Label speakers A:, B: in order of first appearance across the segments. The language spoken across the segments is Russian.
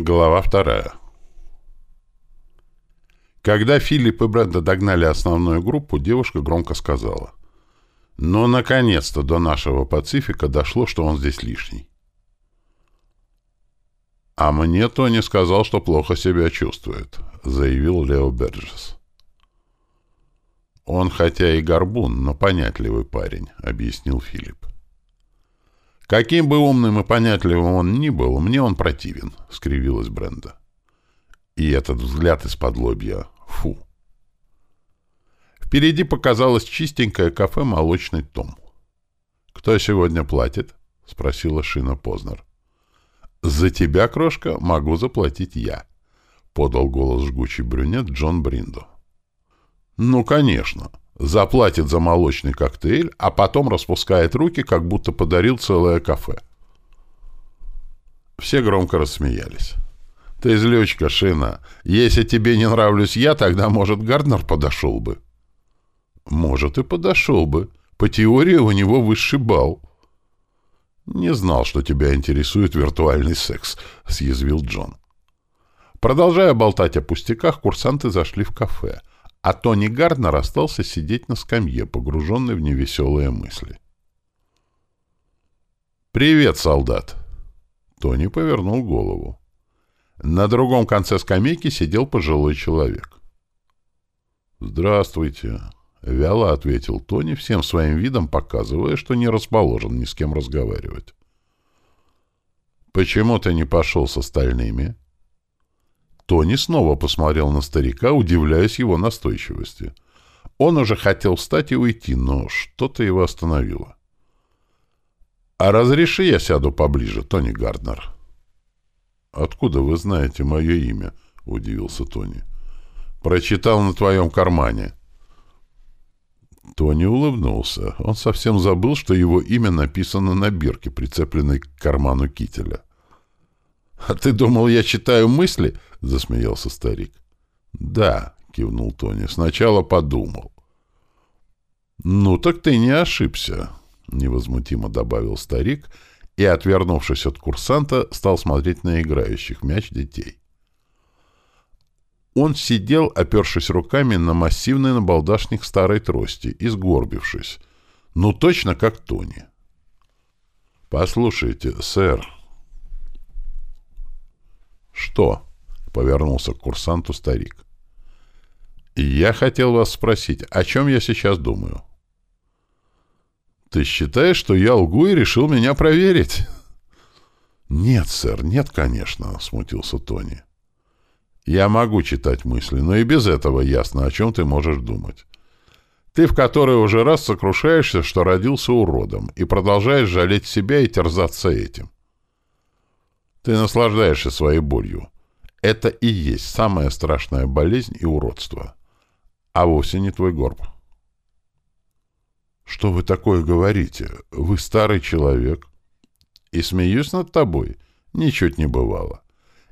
A: Глава вторая. Когда Филипп и Бренда догнали основную группу, девушка громко сказала. «Ну, наконец-то до нашего Пацифика дошло, что он здесь лишний». «А мне Тони сказал, что плохо себя чувствует», — заявил Лео Берджес. «Он хотя и горбун, но понятливый парень», — объяснил Филипп. «Каким бы умным и понятливым он ни был, мне он противен», — скривилась Бренда. И этот взгляд из-под лобья. Фу. Впереди показалось чистенькое кафе «Молочный том». «Кто сегодня платит?» — спросила Шина Познер. «За тебя, крошка, могу заплатить я», — подал голос жгучий брюнет Джон Бриндо. «Ну, конечно», заплатит за молочный коктейль, а потом распускает руки, как будто подарил целое кафе. Все громко рассмеялись. «Ты злючка, Шина. Если тебе не нравлюсь я, тогда, может, Гарднер подошел бы?» «Может, и подошел бы. По теории у него высший балл». «Не знал, что тебя интересует виртуальный секс», — съязвил Джон. Продолжая болтать о пустяках, курсанты зашли в кафе — а Тони Гарднер остался сидеть на скамье, погруженный в невеселые мысли. «Привет, солдат!» Тони повернул голову. На другом конце скамейки сидел пожилой человек. «Здравствуйте!» — вяло ответил Тони, всем своим видом показывая, что не расположен ни с кем разговаривать. «Почему ты не пошел с остальными?» Тони снова посмотрел на старика, удивляясь его настойчивости. Он уже хотел встать и уйти, но что-то его остановило. «А разреши я сяду поближе, Тони Гарднер?» «Откуда вы знаете мое имя?» — удивился Тони. «Прочитал на твоем кармане». Тони улыбнулся. Он совсем забыл, что его имя написано на бирке, прицепленной к карману кителя. «А ты думал, я читаю мысли?» — засмеялся старик. «Да», — кивнул Тони, — «сначала подумал». «Ну так ты не ошибся», — невозмутимо добавил старик и, отвернувшись от курсанта, стал смотреть на играющих мяч детей. Он сидел, опершись руками на массивный набалдашник старой трости и сгорбившись. Ну, точно как Тони. «Послушайте, сэр», «Что?» — повернулся к курсанту старик. «Я хотел вас спросить, о чем я сейчас думаю?» «Ты считаешь, что я лгу и решил меня проверить?» «Нет, сэр, нет, конечно», — смутился Тони. «Я могу читать мысли, но и без этого ясно, о чем ты можешь думать. Ты в который уже раз сокрушаешься, что родился уродом, и продолжаешь жалеть себя и терзаться этим. Ты наслаждаешься своей болью. Это и есть самая страшная болезнь и уродство. А вовсе не твой горб. Что вы такое говорите? Вы старый человек. И смеюсь над тобой. Ничуть не бывало.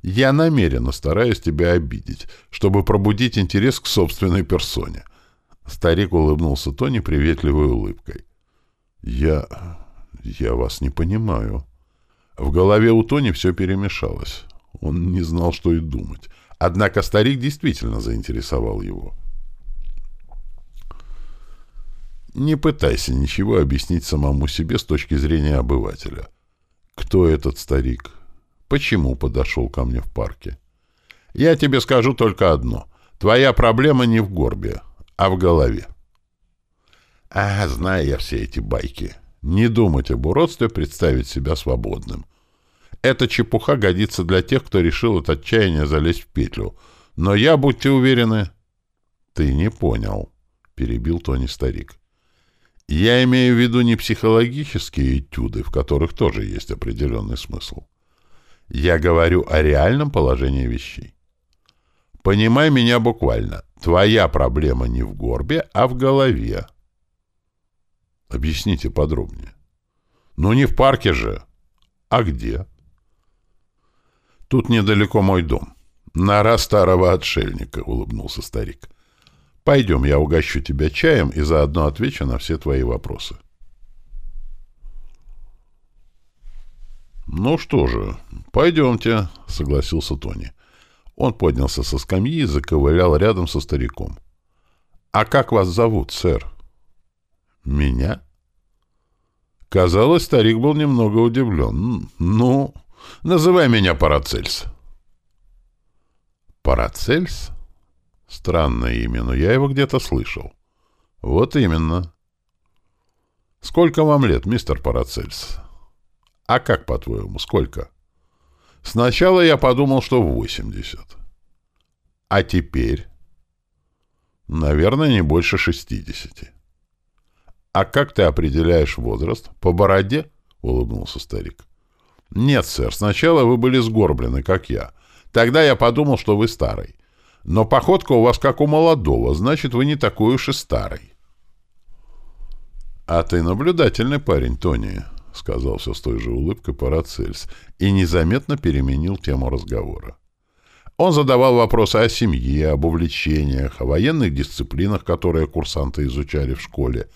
A: Я намеренно стараюсь тебя обидеть, чтобы пробудить интерес к собственной персоне. Старик улыбнулся Тони приветливой улыбкой. Я... я вас не понимаю. В голове у Тони все перемешалось. Он не знал, что и думать. Однако старик действительно заинтересовал его. Не пытайся ничего объяснить самому себе с точки зрения обывателя. Кто этот старик? Почему подошел ко мне в парке? Я тебе скажу только одно. Твоя проблема не в горбе, а в голове. А, знаю я все эти байки. Не думать об уродстве, представить себя свободным. Эта чепуха годится для тех, кто решил от отчаяния залезть в петлю. Но я, будьте уверены... — Ты не понял, — перебил Тони старик. — Я имею в виду не психологические этюды, в которых тоже есть определенный смысл. Я говорю о реальном положении вещей. Понимай меня буквально. Твоя проблема не в горбе, а в голове. Объясните подробнее. Ну, не в парке же. А где? Тут недалеко мой дом. Нора старого отшельника, улыбнулся старик. Пойдем, я угощу тебя чаем и заодно отвечу на все твои вопросы. Ну что же, пойдемте, согласился Тони. Он поднялся со скамьи и заковылял рядом со стариком. «А как вас зовут, сэр?» «Меня?» Казалось, старик был немного удивлен. «Ну, называй меня Парацельс». «Парацельс?» Странное имя, но я его где-то слышал. «Вот именно». «Сколько вам лет, мистер Парацельс?» «А как, по-твоему, сколько?» «Сначала я подумал, что восемьдесят. «А теперь?» «Наверное, не больше шестидесяти». «А как ты определяешь возраст? По бороде?» — улыбнулся старик. «Нет, сэр, сначала вы были сгорблены, как я. Тогда я подумал, что вы старый. Но походка у вас как у молодого, значит, вы не такой уж и старый». «А ты наблюдательный парень, Тони», — сказал все с той же улыбкой Парацельс и незаметно переменил тему разговора. Он задавал вопросы о семье, об увлечениях, о военных дисциплинах, которые курсанты изучали в школе,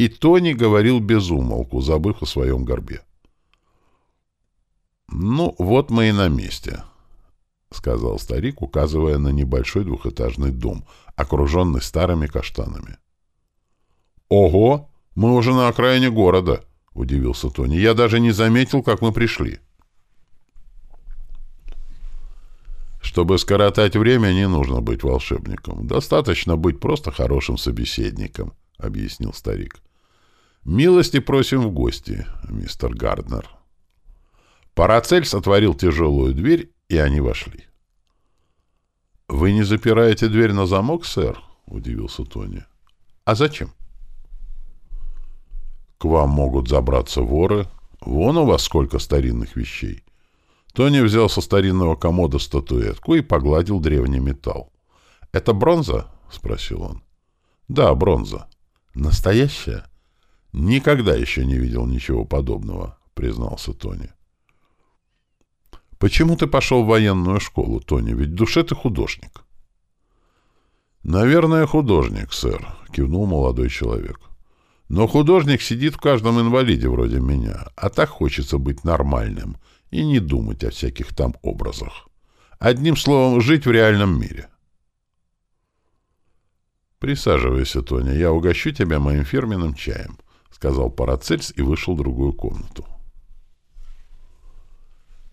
A: и Тони говорил без умолку, забыв о своем горбе. «Ну, вот мы и на месте», — сказал старик, указывая на небольшой двухэтажный дом, окруженный старыми каштанами. «Ого! Мы уже на окраине города!» — удивился Тони. «Я даже не заметил, как мы пришли». Чтобы скоротать время, не нужно быть волшебником. Достаточно быть просто хорошим собеседником, — объяснил старик. «Милости просим в гости, мистер Гарднер». Парацельс отворил тяжелую дверь, и они вошли. «Вы не запираете дверь на замок, сэр?» — удивился Тони. «А зачем?» «К вам могут забраться воры. Вон у вас сколько старинных вещей». Тони взял со старинного комода статуэтку и погладил древний металл. «Это бронза?» — спросил он. «Да, бронза». «Настоящая?» «Никогда еще не видел ничего подобного», — признался Тони. «Почему ты пошел в военную школу, Тони? Ведь в душе ты художник». «Наверное, художник, сэр», — кивнул молодой человек. «Но художник сидит в каждом инвалиде вроде меня, а так хочется быть нормальным и не думать о всяких там образах. Одним словом, жить в реальном мире». «Присаживайся, Тони, я угощу тебя моим фирменным чаем», сказал Парацельс и вышел в другую комнату.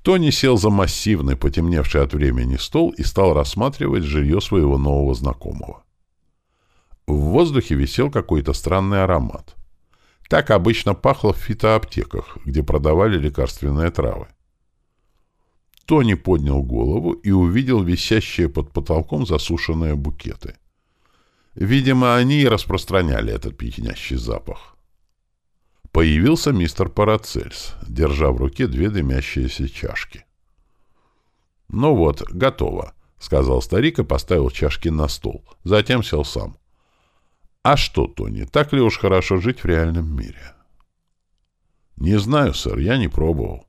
A: Тони сел за массивный, потемневший от времени стол и стал рассматривать жилье своего нового знакомого. В воздухе висел какой-то странный аромат. Так обычно пахло в фитоаптеках, где продавали лекарственные травы. Тони поднял голову и увидел висящие под потолком засушенные букеты. Видимо, они и распространяли этот пьянящий запах. Появился мистер Парацельс, держа в руке две дымящиеся чашки. «Ну вот, готово», — сказал старик и поставил чашки на стол. Затем сел сам. «А что, Тони, так ли уж хорошо жить в реальном мире?» «Не знаю, сэр, я не пробовал».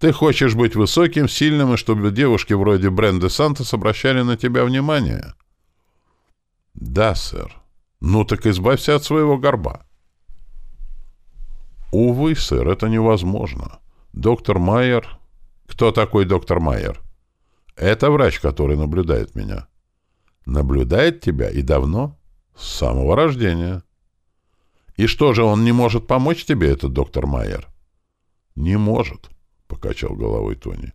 A: «Ты хочешь быть высоким, сильным, и чтобы девушки вроде Бренды Сантос обращали на тебя внимание?» «Да, сэр. Ну так избавься от своего горба». «Увы, сэр, это невозможно. Доктор Майер...» «Кто такой доктор Майер?» «Это врач, который наблюдает меня». «Наблюдает тебя? И давно?» «С самого рождения». «И что же, он не может помочь тебе, этот доктор Майер?» «Не может», — покачал головой Тони.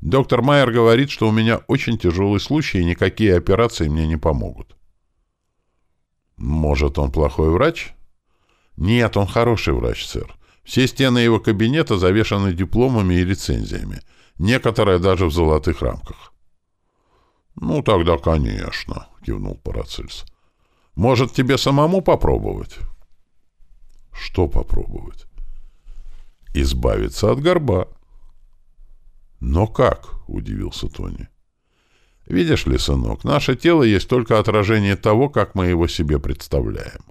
A: «Доктор Майер говорит, что у меня очень тяжелый случай, и никакие операции мне не помогут». «Может, он плохой врач?» Нет, он хороший врач, сэр. Все стены его кабинета завешаны дипломами и лицензиями. Некоторые даже в золотых рамках. «Ну, тогда, конечно», — кивнул Парацельс. «Может, тебе самому попробовать?» «Что попробовать?» «Избавиться от горба». «Но как?» — удивился Тони. «Видишь ли, сынок, наше тело есть только отражение того, как мы его себе представляем.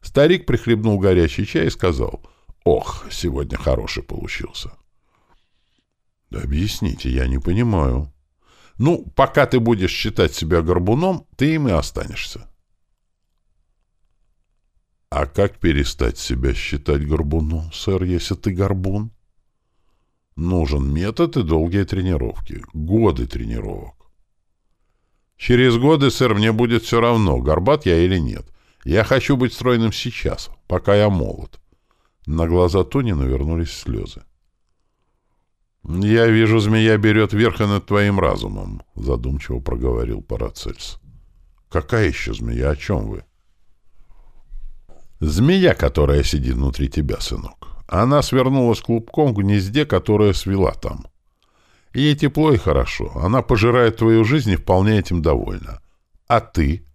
A: Старик прихлебнул горячий чай и сказал, «Ох, сегодня хороший получился». «Объясните, я не понимаю». «Ну, пока ты будешь считать себя горбуном, ты им и останешься». «А как перестать себя считать горбуном, сэр, если ты горбун?» Нужен метод и долгие тренировки. Годы тренировок. Через годы, сэр, мне будет все равно, горбат я или нет. Я хочу быть стройным сейчас, пока я молод. На глаза Тони навернулись слезы. «Я вижу, змея берет верх над твоим разумом», — задумчиво проговорил Парацельс. «Какая еще змея? О чем вы?» «Змея, которая сидит внутри тебя, сынок. Она свернулась клубком в гнезде, которое свела там. Ей тепло и хорошо. Она пожирает твою жизнь и вполне этим довольна. А ты?»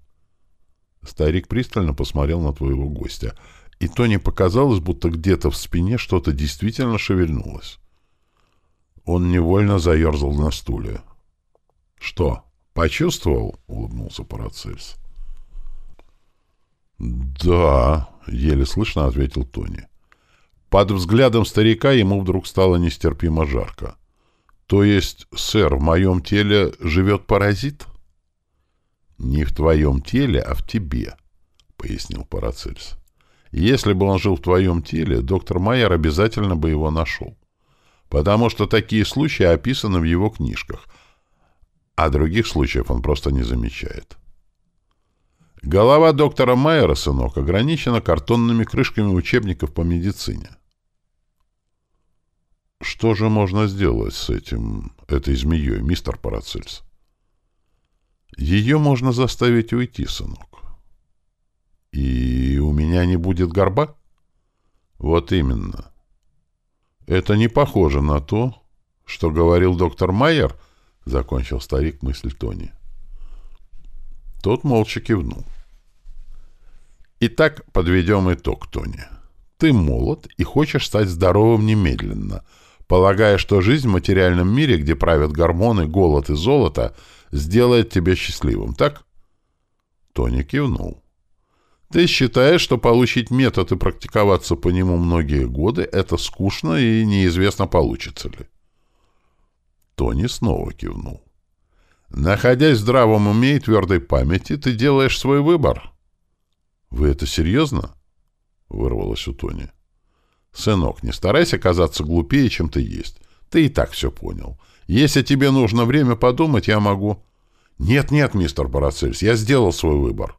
A: Старик пристально посмотрел на твоего гостя, и Тони показалось, будто где-то в спине что-то действительно шевельнулось. Он невольно заерзал на стуле. «Что, почувствовал?» — улыбнулся Парацельс. «Да», — еле слышно ответил Тони. Под взглядом старика ему вдруг стало нестерпимо жарко. «То есть, сэр, в моем теле живет паразит?» «Не в твоем теле, а в тебе», — пояснил Парацельс. «Если бы он жил в твоем теле, доктор Майер обязательно бы его нашел потому что такие случаи описаны в его книжках, а других случаев он просто не замечает. Голова доктора Майера, сынок, ограничена картонными крышками учебников по медицине. Что же можно сделать с этим, этой змеей, мистер Парацельс? Ее можно заставить уйти, сынок. И у меня не будет горба? Вот именно. «Это не похоже на то, что говорил доктор Майер», — закончил старик мысль Тони. Тот молча кивнул. «Итак, подведем итог, Тони. Ты молод и хочешь стать здоровым немедленно, полагая, что жизнь в материальном мире, где правят гормоны, голод и золото, сделает тебя счастливым, так?» Тони кивнул. Ты считаешь, что получить метод и практиковаться по нему многие годы — это скучно и неизвестно, получится ли. Тони снова кивнул. Находясь в здравом уме и твердой памяти, ты делаешь свой выбор. Вы это серьезно? Вырвалось у Тони. Сынок, не старайся казаться глупее, чем ты есть. Ты и так все понял. Если тебе нужно время подумать, я могу... Нет-нет, мистер Парацельс, я сделал свой выбор.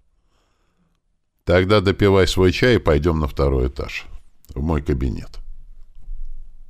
A: Тогда допивай свой чай и пойдем на второй этаж, в мой кабинет.